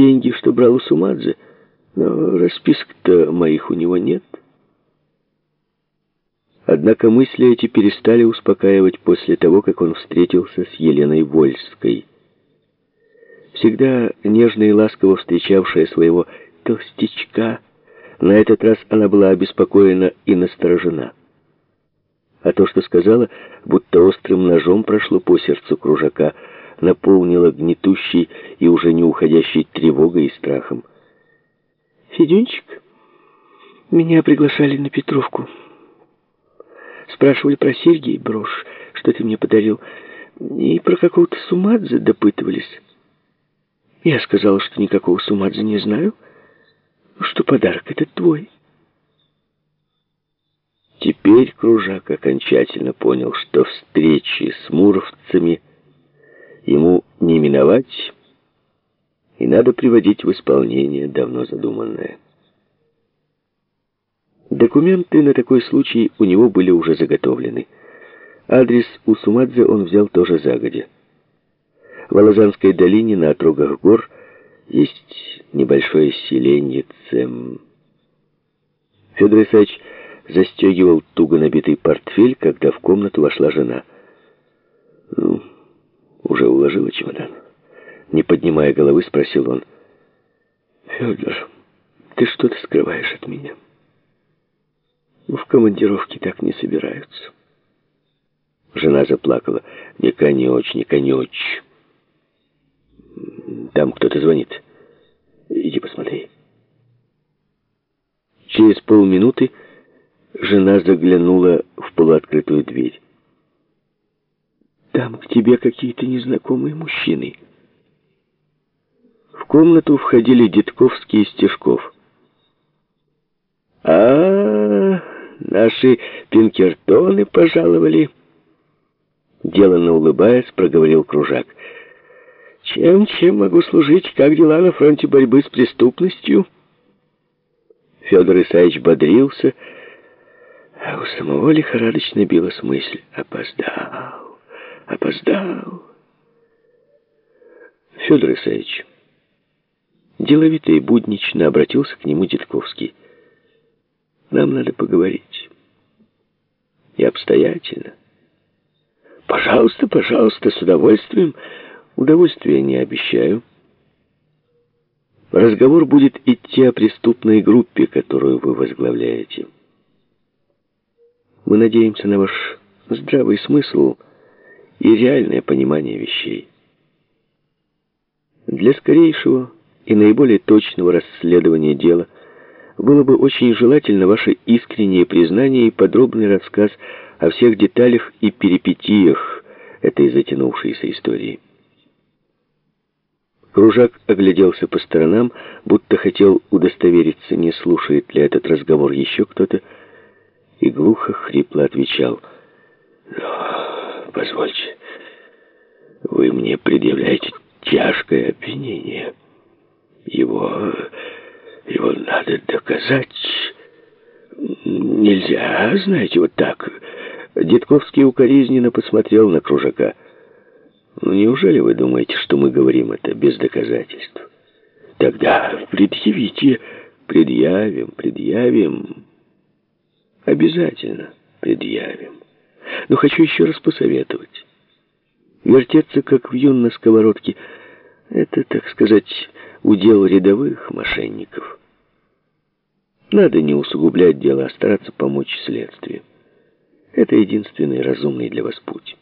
деньги, что брал у Сумадзе, но расписок-то моих у него нет. Однако мысли эти перестали успокаивать после того, как он встретился с Еленой Вольской. Всегда нежно и ласково встречавшая своего толстячка, на этот раз она была обеспокоена и насторожена. А то, что сказала, будто острым ножом прошло по сердцу кружака, наполнило гнетущей и уже не уходящей тревогой и страхом. «Федюнчик, меня приглашали на Петровку». Спрашивали про серьги и брошь, что ты мне подарил. И про какого-то Сумадзе допытывались. Я сказала, что никакого Сумадзе не знаю, что подарок этот твой. Теперь Кружак окончательно понял, что встречи с муровцами ему не миновать, и надо приводить в исполнение давно задуманное. Документы на такой случай у него были уже заготовлены. Адрес у Сумадзе он взял тоже загодя. В Алазанской долине на отрогах гор есть небольшое селение Цем. Федор Исаевич застегивал туго набитый портфель, когда в комнату вошла жена. «Ну, уже уложила чемодан?» Не поднимая головы, спросил он. «Федор, ты что-то скрываешь от меня?» В командировке так не собираются. Жена заплакала. «Не конёч, не конёч. Там кто-то звонит. Иди посмотри». Через полминуты жена заглянула в полуоткрытую дверь. «Там к тебе какие-то незнакомые мужчины». В комнату входили Дедковский и Стежков. а наши пинкертоны пожаловали. Деланно улыбаясь, проговорил Кружак. Чем, чем могу служить? Как дела на фронте борьбы с преступностью? Федор Исаевич бодрился, а у самого лихорадочно билась мысль. Опоздал, опоздал. Федор Исаевич, деловито и буднично обратился к нему Дедковский. Нам надо поговорить. И обстоятельно. Пожалуйста, пожалуйста, с удовольствием. Удовольствия не обещаю. Разговор будет идти о преступной группе, которую вы возглавляете. Мы надеемся на ваш здравый смысл и реальное понимание вещей. Для скорейшего и наиболее точного расследования дела – было бы очень желательно ваше искреннее признание и подробный рассказ о всех деталях и перипетиях этой затянувшейся истории. Кружак огляделся по сторонам, будто хотел удостовериться, не слушает ли этот разговор еще кто-то, и глухо, хрипло отвечал. «Но, позвольте, вы мне предъявляете тяжкое обвинение. Его его надо доказать. Нельзя, знаете, вот так. Дедковский укоризненно посмотрел на Кружака. Ну, неужели вы думаете, что мы говорим это без доказательств? Тогда предъявите. Предъявим, предъявим. Обязательно предъявим. Но хочу еще раз посоветовать. Вертеться, как вьюн на сковородке, это, так сказать, удел рядовых мошенников. Надо не усугублять дело, а стараться помочь следствию. Это единственный разумный для вас путь.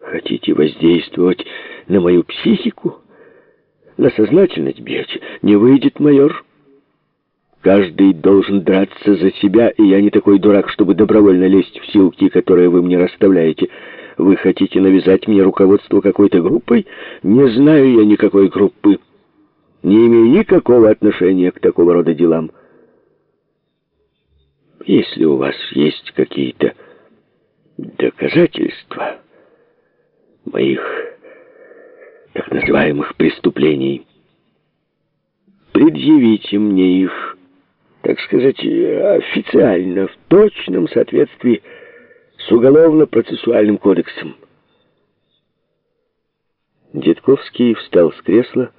Хотите воздействовать на мою психику? На сознательность бьете? Не выйдет, майор. Каждый должен драться за себя, и я не такой дурак, чтобы добровольно лезть в силки, которые вы мне расставляете. Вы хотите навязать мне руководство какой-то группой? Не знаю я никакой группы не имею никакого отношения к такого рода делам. Если у вас есть какие-то доказательства моих так называемых преступлений, предъявите мне их, так сказать, официально, в точном соответствии с Уголовно-процессуальным кодексом. Дедковский встал с кресла